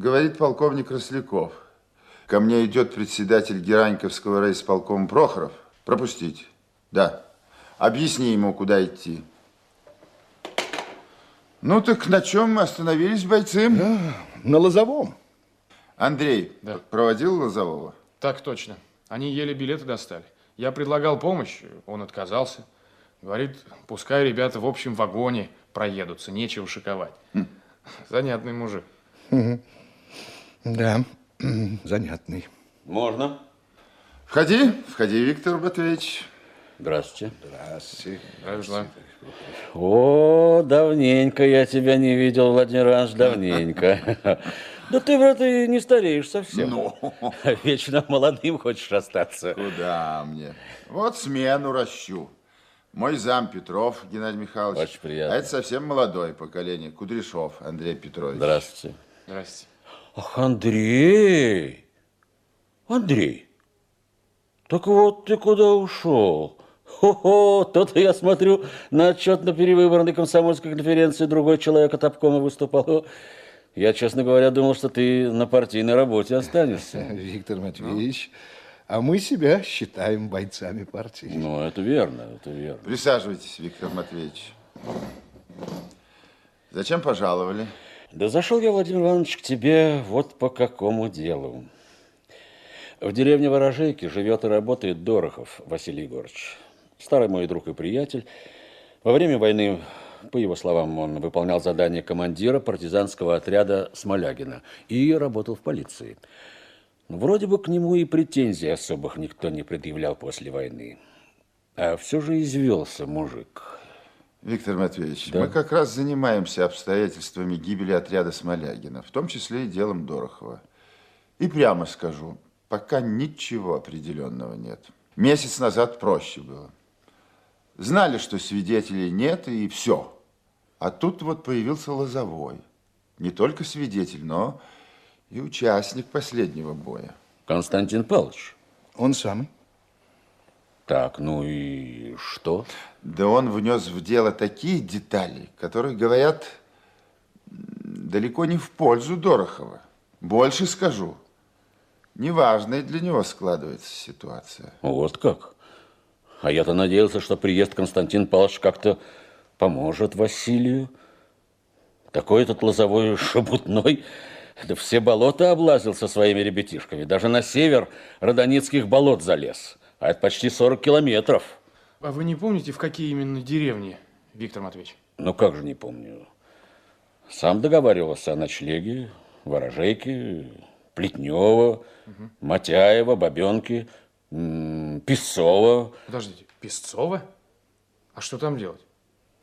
Говорит полковник Росляков. Ко мне идет председатель Гераньковского райисполкома Прохоров. Пропустить. Да. Объясни ему, куда идти. Ну так на чем мы остановились, бойцы? Да, на Лозовом. Андрей, Да. проводил Лозового? Так точно. Они еле билеты достали. Я предлагал помощь, он отказался. Говорит, пускай ребята в общем вагоне проедутся, нечего шиковать. Занятный мужик. Да, занятный. Можно? Входи, входи, Виктор Матвеевич. Здравствуйте. Здравствуйте. Желаю. О, давненько я тебя не видел, Владимир Иванович, давненько. Да ты, брат, и не стареешь совсем. Вечно молодым хочешь остаться. Куда мне? Вот смену ращу. Мой зам Петров Геннадий Михайлович. Очень приятно. А это совсем молодое поколение. Кудряшов Андрей Петрович. Здравствуйте. Здрасте. Ах, Андрей! Андрей, так вот ты куда ушел? Хо-хо, то-то я смотрю на отчет на перевыборной комсомольской конференции другой человек от обкома выступал. Я, честно говоря, думал, что ты на партийной работе останешься. Виктор Матвеевич, а мы себя считаем бойцами партии. Ну, это верно, это верно. Присаживайтесь, Виктор Матвеевич. Зачем пожаловали? Да зашел я, Владимир Иванович, к тебе вот по какому делу. В деревне Ворожейки живет и работает Дорохов Василий Егорович. Старый мой друг и приятель. Во время войны, по его словам, он выполнял задание командира партизанского отряда Смолягина и работал в полиции. Вроде бы к нему и претензий особых никто не предъявлял после войны. А все же извелся мужик. Виктор Матвеевич, Да. мы как раз занимаемся обстоятельствами гибели отряда Смолягина, в том числе и делом Дорохова. И прямо скажу, пока ничего определенного нет. Месяц назад проще было. Знали, что свидетелей нет, и все. А тут вот появился Лозовой. Не только свидетель, но и участник последнего боя. Константин Павлович. Он самый. Так, ну и что? Да он внес в дело такие детали, которые говорят далеко не в пользу Дорохова. Больше скажу. Неважная для него складывается ситуация. Вот как? А я-то надеялся, что приезд Константин Павлович как-то поможет Василию. Такой этот лозовой шебутной, да все болота облазил со своими ребятишками. Даже на север Родоницких болот залез. А это почти 40 километров. А вы не помните, в какие именно деревни, Виктор Матвеевич? Ну как же не помню. Сам договаривался о ночлеге, Ворожейке, Плетнева, Матяева, Бабенки, Песцова. Подождите, Песцова? А что там делать?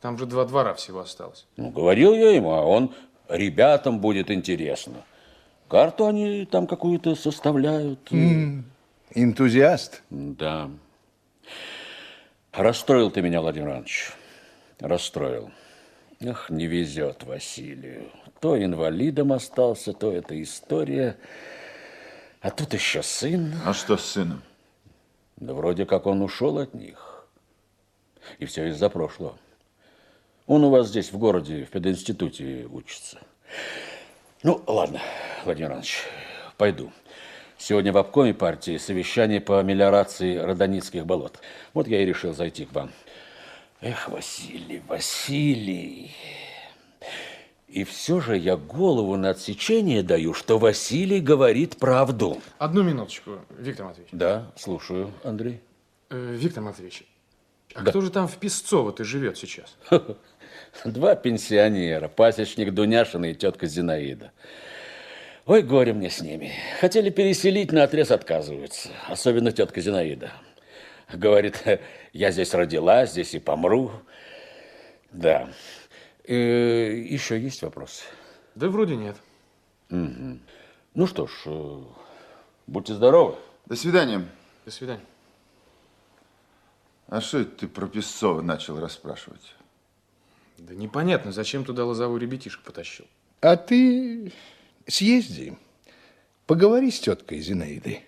Там же два двора всего осталось. Ну, говорил я ему, а он ребятам будет интересно. Карту они там какую-то составляют. Энтузиаст. Да. Расстроил ты меня, Владимир Иванович. Расстроил. Ах, не везет Василию. То инвалидом остался, то эта история. А тут еще сын. А что с сыном? Да вроде как он ушел от них. И все из-за прошлого. Он у вас здесь, в городе, в пединституте учится. Ну, ладно, Владимир Иванович, пойду. Сегодня в обкоме партии совещание по мелиорации Родоницких болот. Вот я и решил зайти к вам. Эх, Василий, Василий. И все же я голову на отсечение даю, что Василий говорит правду. Одну минуточку, Виктор Матвеевич. Да, слушаю, Андрей. Э, Виктор Матвеевич, а кто же там в Песцово-то живет сейчас? Два пенсионера, пасечник Дуняшин и тетка Зинаида. Ой, горе мне с ними. Хотели переселить, на отрез отказываются. Особенно тетка Зинаида. Говорит, я здесь родилась, здесь и помру. Да. Э, еще есть вопросы? Да вроде нет. Ну что ж, э, будьте здоровы. До свидания. До свидания. А что это ты про Песцова начал расспрашивать? Да непонятно, зачем туда лозовой ребятишек потащил. А ты съезди, поговори с теткой Зинаидой.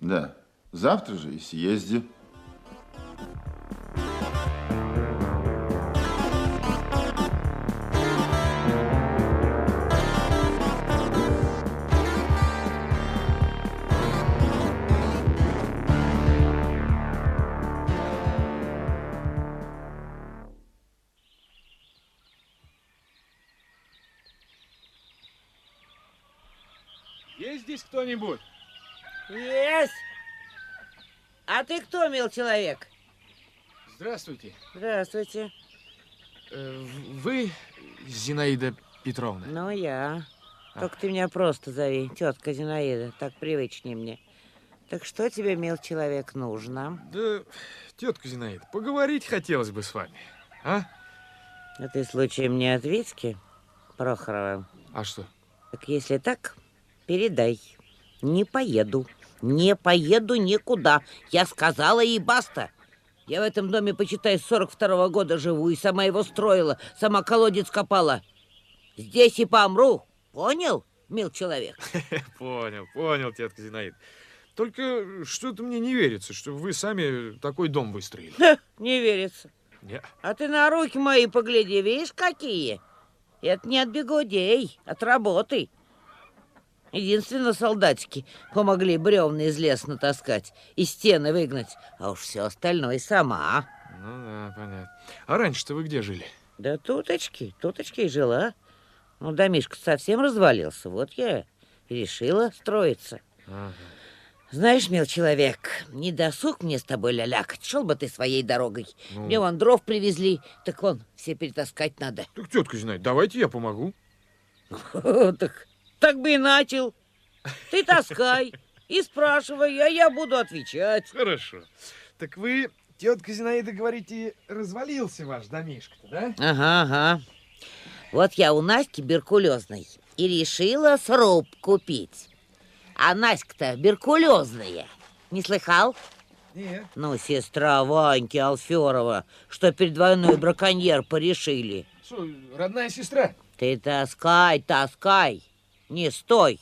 Да, завтра же и съезди. Здесь кто-нибудь? Есть! А ты кто, мил человек? Здравствуйте. Здравствуйте. Э, Вы Зинаида Петровна? Ну, я. Только ты меня просто зови, тетка Зинаида, так привычнее мне. Так что тебе, мил человек, нужно? Да, тетка Зинаида, поговорить хотелось бы с вами. А? А ты случаем не от Витьки Прохорова? А что? Так если так, передай. Не поеду. Не поеду никуда. Я сказала и баста. Я в этом доме, почитай, с 42 года живу и сама его строила, сама колодец копала. Здесь и помру. Понял, мил человек? Понял, понял, тетка Зинаида. Только что-то мне не верится, что вы сами такой дом выстроили. Не верится. А ты на руки мои погляди, видишь, какие? Это не от бегудей, от работы. Единственно солдатики помогли бревна из леса натаскать и стены выгнать, а уж все остальное сама. Ну да, понятно. А раньше-то вы где жили? Да туточки, туточки и жила. Ну, домишко совсем развалился, вот я решила строиться. Ага. Знаешь, мил человек, не досуг мне с тобой лялякать, шел бы ты своей дорогой. Ну. Мне вон дров привезли, так вон, все перетаскать надо. Так, тетка Зинаида, давайте я помогу. Так, так бы и начал. Ты таскай и спрашивай, а я буду отвечать. Хорошо. Так вы, тетка Зинаида, говорите, развалился ваш домишко-то, да? Ага, ага. Вот я у Наськи беркулезной и решила сруб купить. А Наська-то беркулезная. Не слыхал? Нет. Ну, сестра Ваньки Алферова, что перед войной браконьер порешили. Что, родная сестра? Ты таскай, таскай, не стой.